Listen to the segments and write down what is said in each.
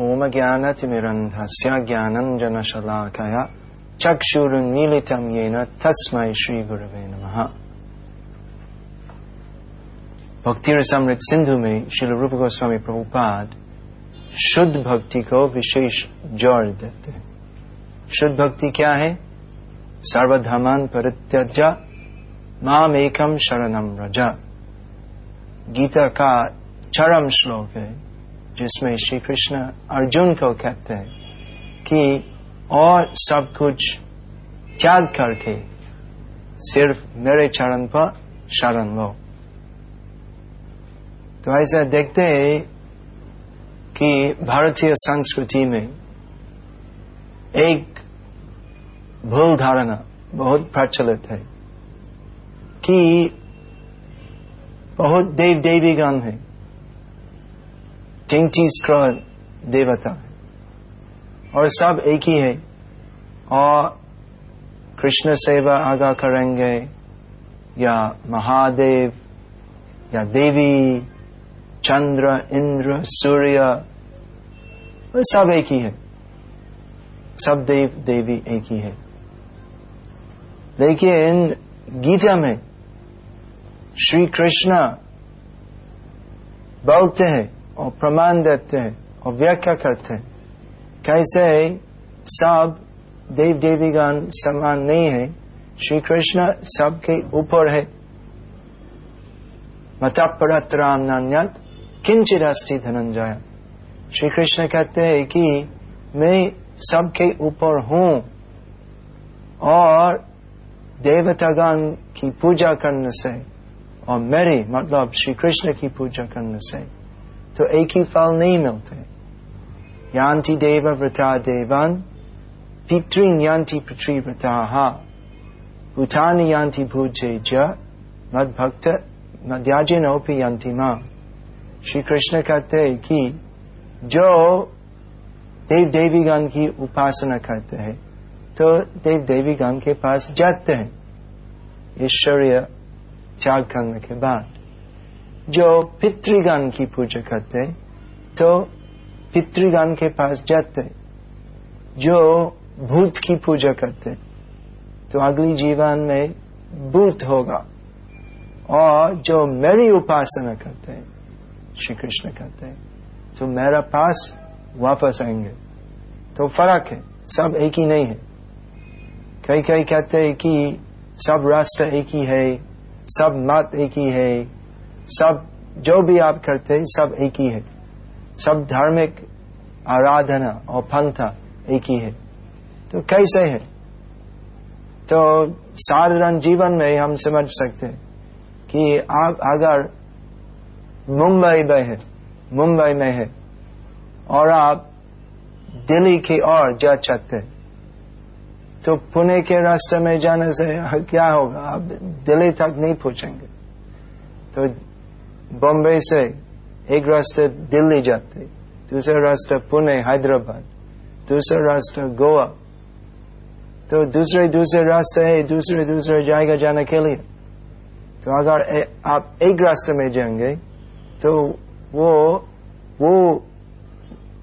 ओम ज्ञानतिमिरन्धस्य ज्ञानञ्जनशलाकया चक्षुरुन्मीलितं येन तस्मै श्रीगुरवे नमः भक्ति रसामृत सिंधु में शिल रूप गोस्वामी प्रभुपाद शुद्ध भक्ति को विशेष ज़ोर देते शुद्ध भक्ति क्या है सर्वधमान परित्यज माम एकम शरणम रजा गीता का चरम श्लोक है जिसमें श्री कृष्ण अर्जुन को कहते हैं कि और सब कुछ त्याग करके सिर्फ़ मेरे चरण पर शरण लो। तो ऐसा देखते हैं कि भारतीय संस्कृति में एक भूल धारणा बहुत प्रचलित है कि बहुत देव देवी गण है। तैतीस करोड़ देवता है और सब एक ही है। और कृष्ण सेवा आगा करेंगे, या महादेव, या देवी, चंद्र, इंद्र, सूर्य वो सब एक ही है। सब देव, देवी एक ही है। देखिए, इन गीता में श्री कृष्ण बोलते हैं और प्रमाण देते हैं और व्याख्या करते हैं। कैसे सब देव देवीगण समान नहीं है। श्री कृष्ण सबके ऊपर है। मता परत राम नान्यत किंचित अस्थि धनंजय। श्री कृष्ण कहते हैं कि मैं सबके ऊपर हूँ और देवतागण की पूजा करने से और मेरी मतलब श्री कृष्ण की पूजा करने से तो एक ही फल नहीं मिलते यान्ति देव व्रता देवान पितृन यान्ति पृथ्वी व्रता भूतान यान्ति भूजे ज मद भक्त मध्याजिनोपि यान्ति माँ श्री कृष्ण कहते हैं कि जो देव देवीगण की उपासना करते हैं तो देव देवी देवीगण के पास जाते हैं ईश्वरीय त्याग करने के बाद जो पितृगण की पूजा करते तो पितृगण के पास जाते जो भूत की पूजा करते तो अगली जीवन में भूत होगा, और जो मेरी उपासना करते हैं, श्री कृष्ण कहते हैं तो मेरा पास वापस आएँगे। तो फ़र्क है, सब एक ही नहीं है। कई कई कहते हैं कि सब राष्ट्र एक ही है, सब मत एक ही है सब, जो भी आप करते हैं, सब एक ही है। सब धार्मिक आराधना और पंथा एक ही है। तो कैसे है? तो साधारण जीवन में हम समझ सकते हैं कि आप अगर मुंबई में है, मुंबई में है, और आप दिल्ली की ओर जा सकते तो पुणे के रास्ते में जाने से क्या होगा? आप दिल्ली तक नहीं पहुँचेंगे। तो बॉम्बे से एक रास्ते दिल्ली जाते दूसरा रास्ता पुणे हैदराबाद दूसरा रास्ता गोवा। तो दूसरे दूसरे रास्ते है दूसरे दूसरे जाएगा जाने के लिए। तो अगर ए, आप एक रास्ते में जाएँगे तो वो वो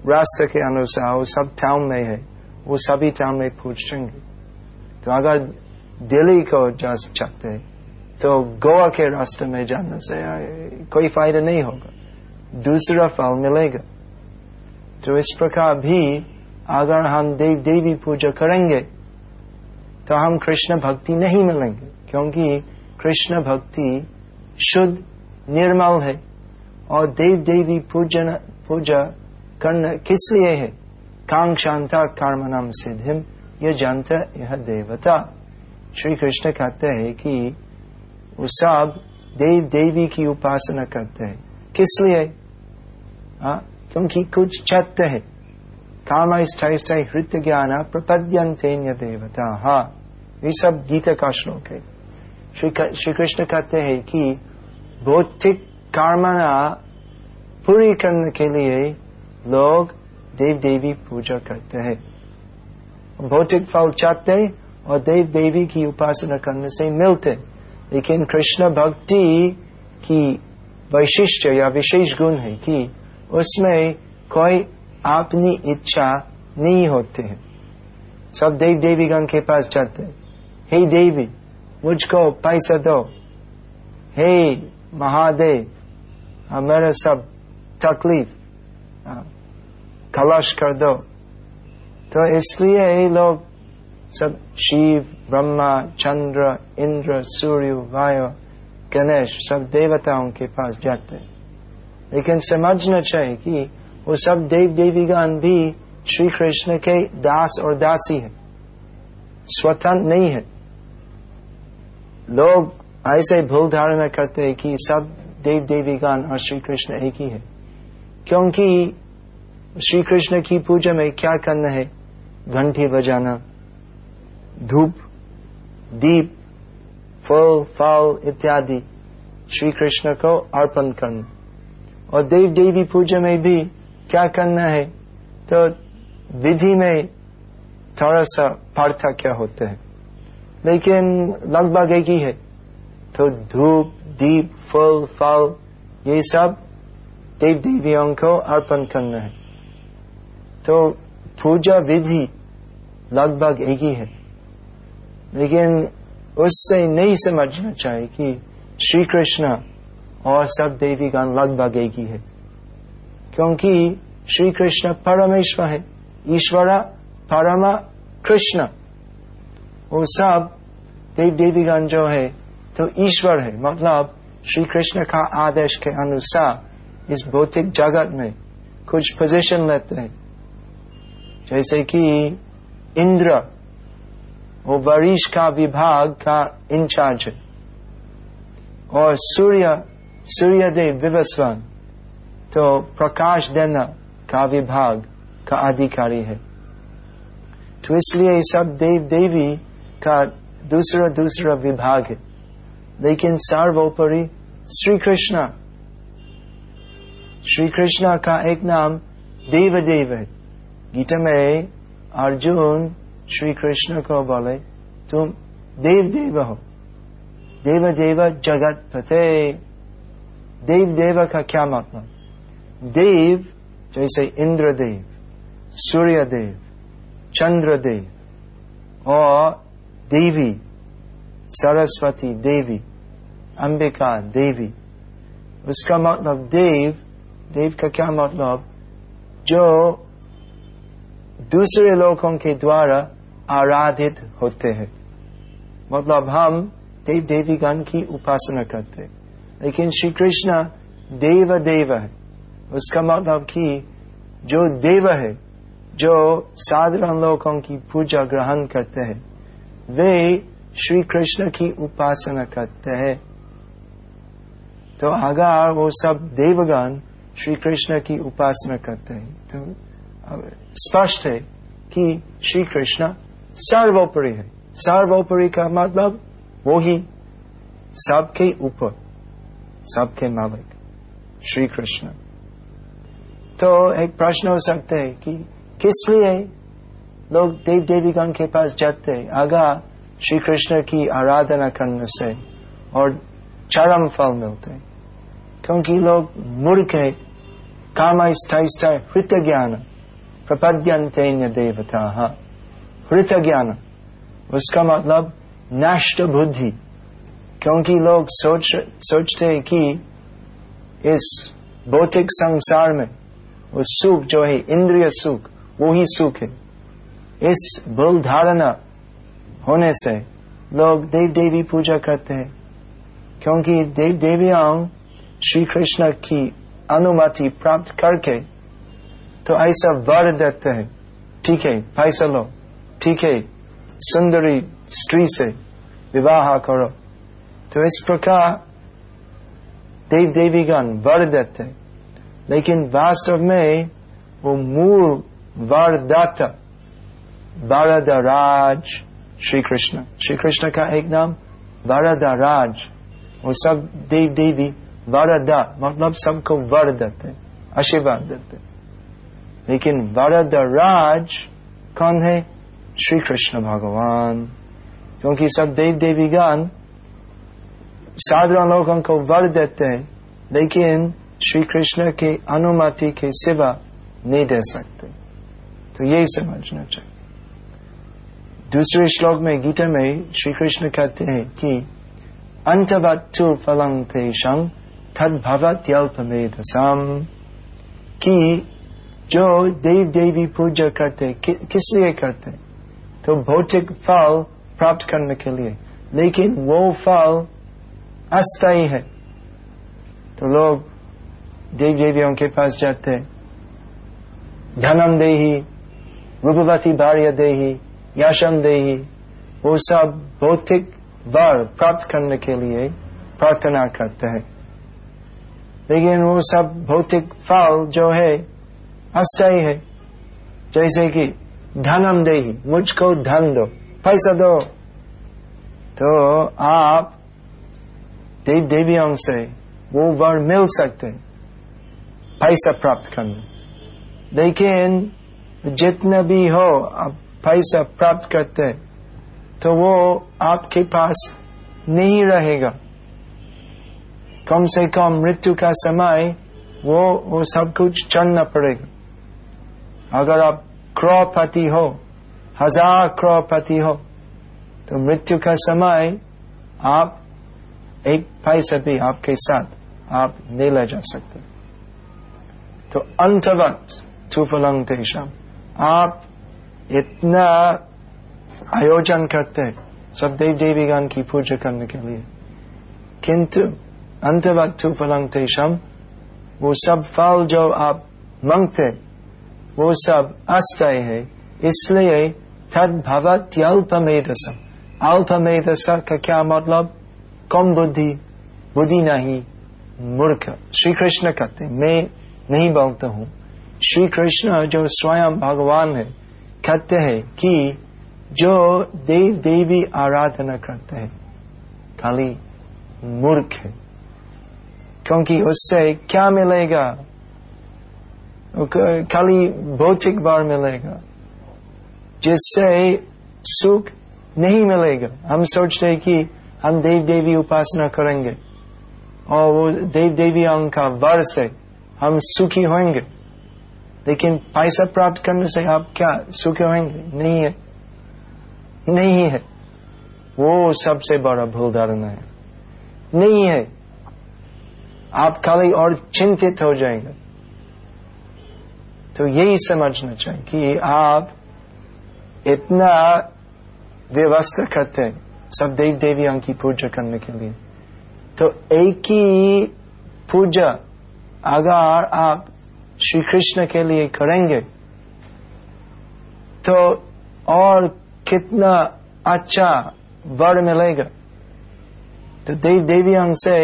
रास्ते के अनुसार वो सब टाउन में है वो सभी टाउन में पहुँचेंगे। तो अगर दिल्ली को जा सकते तो गोवा के रास्ते में जाने से कोई फ़ायदा नहीं होगा। दूसरा फल मिलेगा। तो इस प्रकार भी अगर हम देव, देवी पूजा करेंगे तो हम कृष्ण भक्ति नहीं मिलेंगे, क्योंकि कृष्ण भक्ति शुद्ध, निर्मल है। और देव, देवी पूजन, पूजा करना किस लिए है? कांक्षांता कर्मनम सिद्धिम यह जानता यह देवता। श्री कृष्ण कहते हैं कि वो सब देव देवी की उपासना करते हैं। किस लिए? आ? क्योंकि कुछ चाहते है। काम स्थायी स्थायी हृत ज्ञान प्रपद्यंते देवता हा, ये सब गीता का श्लोक है। श्री कृष्ण कहते हैं कि भौतिक कामना पूरी करने के लिए लोग देव देवी पूजा करते हैं। भौतिक फल चाहते और देव देवी की उपासना करने से मिलते लेकिन कृष्ण भक्ति की वैशिष्ट या विशेष गुण है कि उसमें कोई अपनी इच्छा नहीं होते हैं। सब देव देवीगण के पास जाते हैं। हे देवी, मुझको पैसा दो। हे महादेव मेरा सब तकलीफ़ कलश कर दो। तो इसलिए लोग सब शिव, ब्रह्मा, चंद्र, इंद्र, सूर्य, वायु, गणेश, सब देवताओं के पास जाते हैं। लेकिन समझना चाहिए कि वो सब देव देवीगण भी श्री कृष्ण के दास और दासी है। स्वतंत्र नहीं है। लोग ऐसे भूल धारणा करते हैं कि सब देव देवीगण और श्री कृष्ण एक ही है। क्योंकि श्री कृष्ण की पूजा में क्या करना है? घंटी बजाना। धूप, दीप, फल फल इत्यादि श्री कृष्ण को अर्पण करना। और देव देवी पूजा में भी क्या करना है? तो विधि में थोड़ा सा पार्थक्य होते हैं। लेकिन लगभग एक ही है। तो धूप, दीप, फल फल, ये सब देव देवियों को अर्पण करना है। तो पूजा विधि लगभग एक ही है। लेकिन उससे नहीं समझना चाहिए कि श्री कृष्ण और सब देवीगण लगभग एक ही है। क्योंकि श्री कृष्ण परमेश्वर है, ईश्वर, परम कृष्ण। वो सब देव देवीगण जो है तो ईश्वर है। मतलब श्री कृष्ण का आदेश के अनुसार इस भौतिक जगत में कुछ पोजीशन लेते हैं। जैसे कि इंद्र वो वरिष्ठ का विभाग का इंचार्ज है। और सूर्य, सूर्यदेव विवस्वान तो प्रकाश देना का विभाग का अधिकारी है। तो इसलिए सब देव देवी का दूसरा दूसरा विभाग है। लेकिन सर्वोपरि श्री कृष्ण श्री कृष्ण का एक नाम देव देव है। गीता में अर्जुन श्री कृष्ण को बोले तुम देव देव हो देव देव जगत पते देव देव का क्या मतलब देव जैसे इंद्र देव सूर्य देव चंद्र देव और देवी सरस्वती देवी अंबिका देवी उसका मतलब देव देव का क्या मतलब जो दूसरे लोगों के द्वारा आराधित होते हैं। मतलब हम देव देवीगण की उपासना करते लेकिन श्री कृष्ण देव देव है। उसका मतलब कि जो देव है, जो साधारण लोगों की पूजा ग्रहण करते हैं, वे श्री कृष्ण की उपासना करते हैं। तो अगर वो सब देवगण श्री कृष्ण की उपासना करते हैं तो स्पष्ट है कि श्री कृष्ण सर्वोपरि है। सर्वोपरि का मतलब वो ही सबके ऊपर, सबके मालिक श्री कृष्ण तो एक प्रश्न हो सकता है कि किस लिए लोग देव देवीगण के पास जाते अगर श्री कृष्ण की आराधना करने से और चरम फल मिलते क्योंकि लोग मूर्ख है, काम स्थ हृत ज्ञान प्रपद्यंते देवता। हृत ज्ञान उसका मतलब नष्ट बुद्धि। क्योंकि लोग सोच, सोचते हैं कि इस भौतिक संसार में वो सुख जो है, इंद्रिय सुख, वो ही सुख है। इस भूल धारणा होने से लोग देव देवी पूजा करते हैं। क्योंकि देव देवियाँ श्री कृष्ण की अनुमति प्राप्त करके तो ऐसा वर देते हैं। ठीक है पैसा लो ठीक है सुंदरी स्त्री से विवाह करो तो इस प्रकार देव देवीगण वर देते लेकिन वास्तव में वो मूल वरदाता वरदराज श्री कृष्ण श्री कृष्ण का एक नाम वरदराज वो सब देव देवी वरदा मतलब सबको वर देते आशीर्वाद देते लेकिन वरदराज कौन है श्री कृष्ण भगवान क्योंकि सब देव देवीगण साधारण लोगों को वर देते हैं लेकिन श्री कृष्ण के अनुमति के सिवा नहीं दे सकते तो यही समझना चाहिए दूसरे श्लोक में गीता में श्री कृष्ण कहते हैं कि अंतवत्तु फलं तेषां तद भवत्यल्पमेधसम कि जो देव देवी पूजा करते कि, किस लिए करते तो भौतिक फल प्राप्त करने के लिए। लेकिन वो फल अस्थायी है। तो लोग देव देवियों के पास जाते धनम देही रूपवती भार्य देही, यशम देही, वो सब भौतिक वर प्राप्त करने के लिए प्रार्थना करते हैं। लेकिन वो सब भौतिक फल जो है, अस्थायी है। जैसे कि धनम देही, मुझको धन दो, पैसा दो। तो आप देव देवियों से वो वर मिल सकते पैसा प्राप्त करने। लेकिन जितना भी हो, आप पैसा प्राप्त करते तो वो आपके पास नहीं रहेगा। कम से कम मृत्यु का समय, वो वो सब कुछ चढ़ना पड़ेगा। अगर आप क्रौपति हो हज़ार क्रौपति हो तो मृत्यु का समय आप एक पैसा भी आपके साथ आप नहीं ले जा सकते। तो अंतवत तुफलंग तेषम आप इतना आयोजन करते सब देव देवीगण की पूजा करने के लिए। किंतु अंतवत्तु फलंग तेषम वो सब फल जो आप मांगते वो सब अस्थायी है। इसलिए तद भवत्यल्पमेधसम अल्पमेधस का क्या मतलब? कम बुद्धि बुद्धि नहीं, मूर्ख। श्री कृष्ण कहते मैं नहीं बोलता हूँ। श्री कृष्ण जो स्वयं भगवान है, कहते हैं कि जो देव देवी आराधना करते हैं, खाली मूर्ख है। क्योंकि उससे क्या मिलेगा? खाली भौतिक बार मिलेगा। जिससे सुख नहीं मिलेगा। हम सोचते हैं कि हम देव देवी उपासना करेंगे और वो देव देवियों का वर से हम सुखी होंगे। लेकिन पैसा प्राप्त करने से आप क्या सुखी होंगे? नहीं है। नहीं है। वो सबसे बड़ा भूल धारणा है। नहीं है। आप खाली और चिंतित हो जाएँगे। तो यही समझना चाहिए कि आप इतना व्यवस्था करते हैं, सब देव देवियों की पूजा करने के लिए। तो एक ही पूजा, अगर आप श्री कृष्ण के लिए करेंगे तो और कितना अच्छा वर मिलेगा। तो देव देवियों से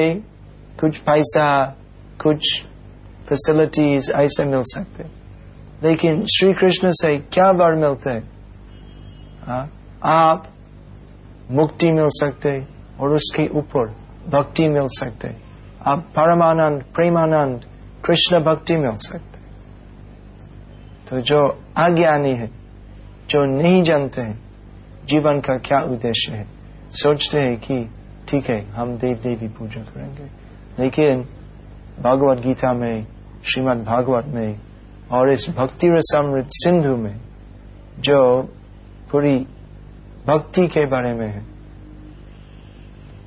कुछ पैसा, कुछ फैसिलिटीज़ ऐसे मिल सकते लेकिन श्री कृष्ण से क्या वर मिलते? हैं? आप मुक्ति मिल सकते और उसके ऊपर भक्ति मिल सकते। आप परमानंद, प्रेमानंद, कृष्ण भक्ति मिल सकते। तो जो अज्ञानी है, जो नहीं जानते हैं, जीवन का क्या उद्देश्य है, सोचते हैं कि ठीक है, हम देव देवी पूजा करेंगे। लेकिन भगवत गीता में, श्रीमद् भागवत में और इस भक्ति रसमृत सिंधु में, जो पूरी भक्ति के बारे में है।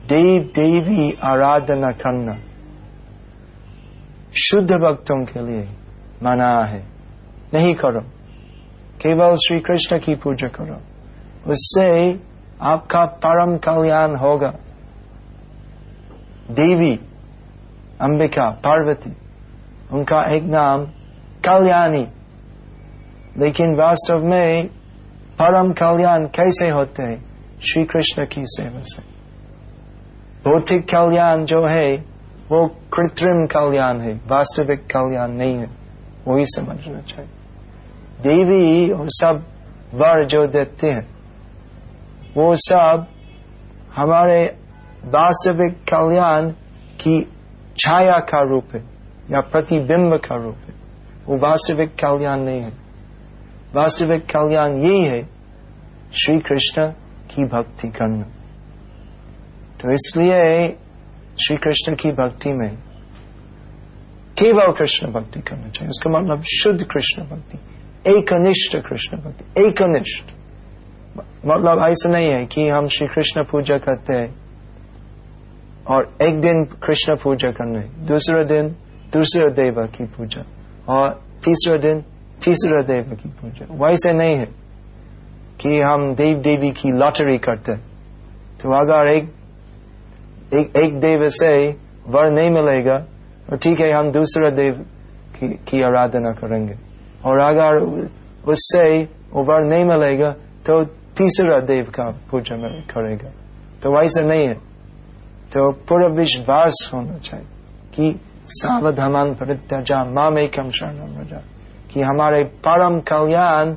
देव देवी आराधना करना शुद्ध भक्तों के लिए मना है। नहीं करो। केवल श्री कृष्ण की पूजा करो। उससे आपका परम कल्याण होगा। देवी, अंबिका, पार्वती, उनका एक नाम कल्याणी लेकिन वास्तव में परम कल्याण कैसे होते हैं? श्री कृष्ण की सेवा से। भौतिक कल्याण जो है, वो कृत्रिम कल्याण है, वास्तविक कल्याण नहीं है। वही समझना चाहिए। देवी और सब वर जो देते हैं, वो सब हमारे वास्तविक कल्याण की छाया का रूप है, या प्रतिबिंब का रूप है। वो वास्तविक कल्याण नहीं है। वास्तविक कल्याण यही है श्री कृष्ण की भक्ति करना। तो इसलिए श्री कृष्ण की भक्ति में केवल कृष्ण भक्ति करना चाहिए। उसका मतलब शुद्ध कृष्ण भक्ति, एकनिष्ठ कृष्ण भक्ति, एकनिष्ठ। मतलब ऐसा नहीं है कि हम श्री कृष्ण पूजा करते हैं और एक दिन कृष्ण पूजा करने दूसरा दिन दूसरे देव की पूजा। और तीसरा दिन तीसरा देव की पूजा। वैसे नहीं है कि हम देव देवी की लॉटरी करते तो अगर एक एक, एक देव से वर नहीं मिलेगा तो ठीक है हम दूसरा देव की, की आराधना करेंगे। और अगर उससे वो वर नहीं मिलेगा तो तीसरा देव का पूजा करेगा। तो वैसा नहीं है। तो पूरा विश्वास होना चाहिए कि सावधान परित्यजा माम एकम शरण रजा कि हमारे परम कल्याण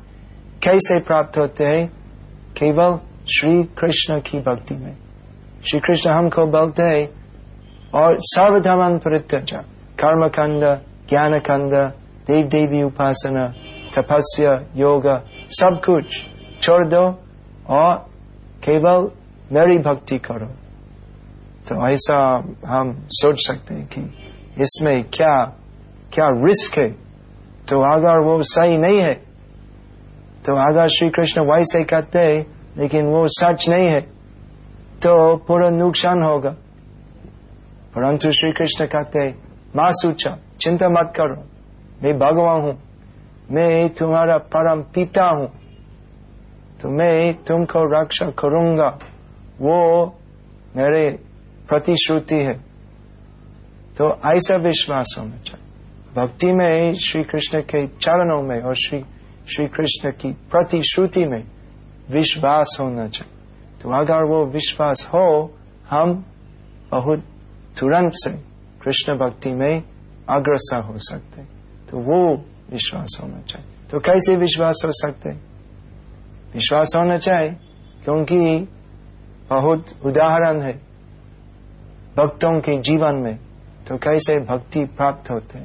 कैसे प्राप्त होते हैं? केवल श्री कृष्ण की भक्ति में। श्री कृष्ण हमको बोलते हैं, और सर्वधर्मान परित्यजा कर्म खंड ज्ञान खंड देव देवी उपासना, तपस्या, योग, सब कुछ छोड़ दो और केवल मेरी भक्ति करो। तो ऐसा हम सोच सकते हैं कि इसमें क्या क्या रिस्क है? तो अगर वो सही नहीं है तो अगर श्री कृष्ण वैसे कहते हैं, लेकिन वो सच नहीं है तो पूरा नुकसान होगा। परंतु श्री कृष्ण कहते हैं, माँ सूचा, चिंता मत करो, मैं भगवान हूँ, मैं तुम्हारा परम पिता हूँ तो मैं तुमको रक्षा करूँगा। वो मेरे प्रतिश्रुति है। तो ऐसा विश्वास होना चाहिए। भक्ति में श्री कृष्ण के चरणों में और श्री श्री कृष्ण की प्रतिश्रुति में विश्वास होना चाहिए। तो अगर वो विश्वास हो, हम बहुत तुरंत से कृष्ण भक्ति में अग्रसर हो सकते तो वो विश्वास होना चाहिए। तो कैसे विश्वास हो सकते विश्वास होना चाहिए क्योंकि बहुत उदाहरण है। भक्तों के जीवन में तो कैसे भक्ति प्राप्त होते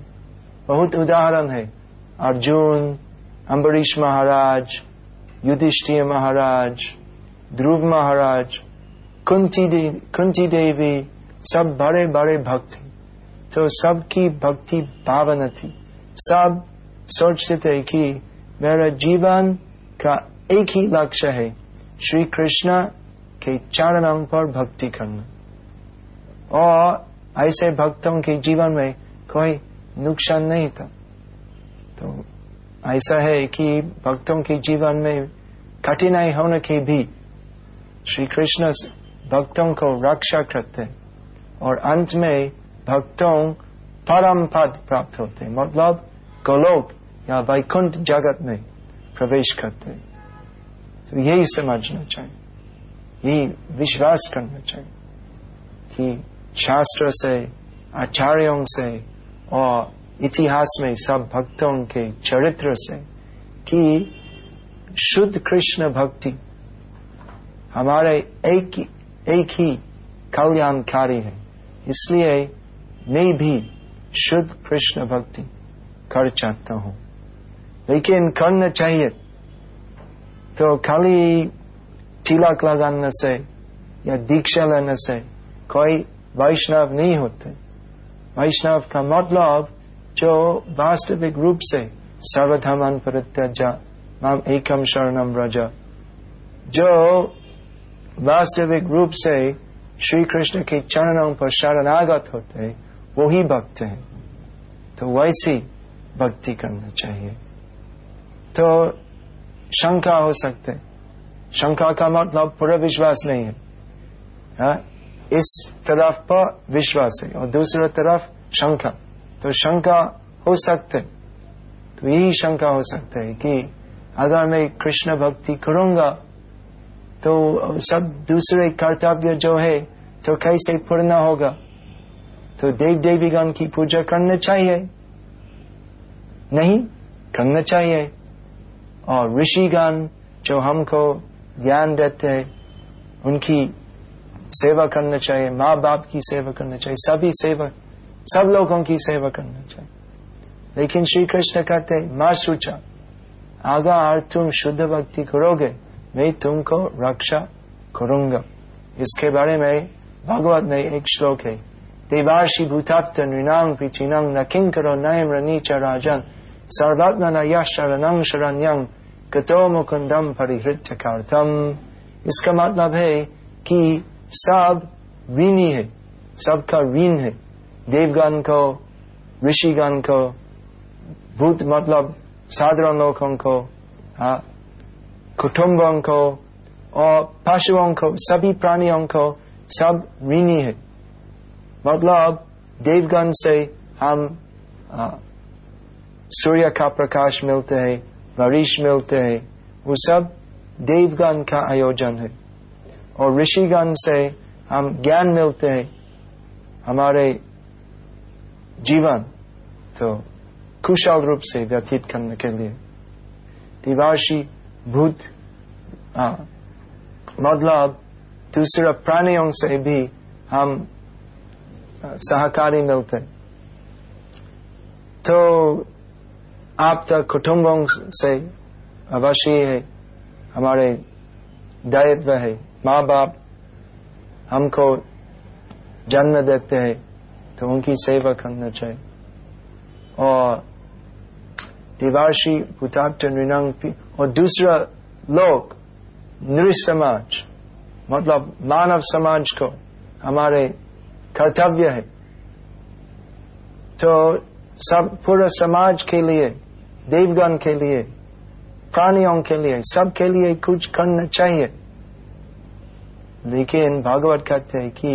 बहुत उदाहरण है। अर्जुन अम्बरीश महाराज युधिष्ठिर महाराज ध्रुव महाराज कुंती दे, कुंती देवी सब बड़े बड़े भक्त थे तो सबकी भक्ति भावना थी। सब सोचते थे कि मेरा जीवन का एक ही लक्ष्य है श्री कृष्ण के चरणों पर भक्ति करना। और ऐसे भक्तों के जीवन में कोई नुकसान नहीं था। तो ऐसा है कि भक्तों के जीवन में कठिनाई होने के भी श्री कृष्ण भक्तों को रक्षा करते और अंत में भक्तों परम पद प्राप्त होते। मतलब गोलोक या वैकुंठ जगत में प्रवेश करते। तो यही समझना चाहिए। यही विश्वास करना चाहिए कि शास्त्र से आचार्यों से और इतिहास में सब भक्तों के चरित्र से कि शुद्ध कृष्ण भक्ति हमारे एक एक ही कल्याणकारी है। इसलिए मैं भी शुद्ध कृष्ण भक्ति कर चाहता हूँ। लेकिन करना चाहिए तो खाली तिलक लगाने से या दीक्षा लेने से कोई वैष्णव नहीं होते। वैष्णव का मतलब जो वास्तविक रूप से सर्वधर्मन परित्यजा नाम एकम शरणम रजा जो वास्तविक रूप से श्री कृष्ण के चरणों पर शरणागत होते वो ही भक्त हैं। तो वैसी भक्ति करना चाहिए। तो शंका हो सकते। शंका का मतलब पूरा विश्वास नहीं है। हा? इस तरफ़ पर विश्वास है और दूसरी तरफ़ शंका। तो शंका हो सकते तो यही शंका हो सकता है कि अगर मैं कृष्ण भक्ति करूँगा तो सब दूसरे कर्तव्य जो है तो कैसे पूर्ण होगा? तो देव देवीगण की पूजा करना चाहिए। नहीं, करना चाहिए। और ऋषिगण जो हमको ज्ञान देते हैं, उनकी सेवा करना चाहिए माँ बाप की सेवा करना चाहिए, सभी सेवा, सब लोगों की सेवा करना चाहिए। लेकिन श्री कृष्ण कहते माँ सूचा अगर तुम शुद्ध भक्ति करोगे, मैं तुमको रक्षा करूँगा। इसके बारे में भगवत में एक श्लोक है देवाशी भूताप्त नृणांग पृथिनंग न किंकरो नयम रनीच राजन सर्वात्मना यश शरणं कतो मुकुंदम परिहृत इसका मतलब है कि सब ऋणी है, सबका ऋण है। देवगण को ऋषिगण को, भूत मतलब साधारण लोगों को कुटुंबों को और पशुओं को, सभी प्राणियों को सब ऋणी है। मतलब देवगण से हम सूर्य का प्रकाश मिलते है, बारिश मिलते है, वो सब देवगण का आयोजन है। और ऋषिगण से हम ज्ञान मिलते हैं हमारे जीवन। तो कुशल रूप से व्यतीत करने के लिए। दिवाशी भूत मतलब दूसरे प्राणियों से भी हम सहकारी मिलते तो आप तक कुटुंबों से अवश्य है, हमारे दायित्व है। माँ बाप हमको जन्म देते हैं तो उनकी सेवा करना चाहिए। और भूताक्ष नृनंग और दूसरा लोग नृ समाज मतलब मानव समाज को हमारे कर्तव्य है। तो सब पूरा समाज के लिए, देवगण के लिए, प्राणियों के लिए सब के लिए कुछ करना चाहिए। लेकिन भागवत कहते हैं कि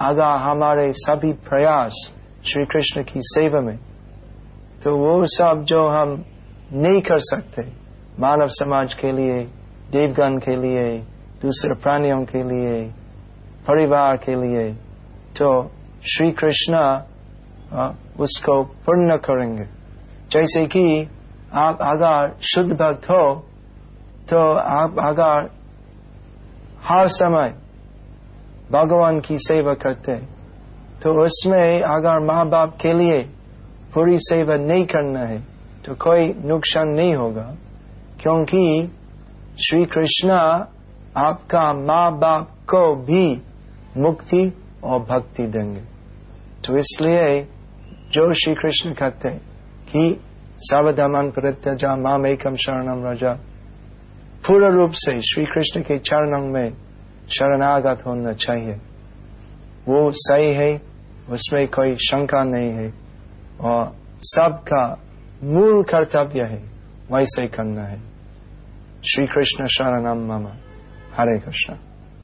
अगर हमारे सभी प्रयास श्री कृष्ण की सेवा में तो वो सब जो हम नहीं कर सकते, मानव समाज के लिए, देवगण के लिए, दूसरे प्राणियों के लिए, परिवार के लिए तो श्री कृष्ण उसको पूर्ण करेंगे। जैसे कि आप अगर शुद्ध भक्त हो तो आप अगर हर समय भगवान की सेवा करते तो उसमें अगर माँ बाप के लिए पूरी सेवा नहीं करना है तो कोई नुकसान नहीं होगा, क्योंकि श्री कृष्ण आपका माँ बाप को भी मुक्ति और भक्ति देंगे। तो इसलिए जो श्री कृष्ण कहते कि सावधान परित्यजा माम एकम शरणम राजा पूर्ण रूप से श्री कृष्ण के चरणों में शरणागत होना चाहिए। वो सही है, उसमें कोई शंका नहीं है और सबका मूल कर्तव्य है, वैसे करना है। श्री कृष्ण शरणम मम हरे कृष्ण।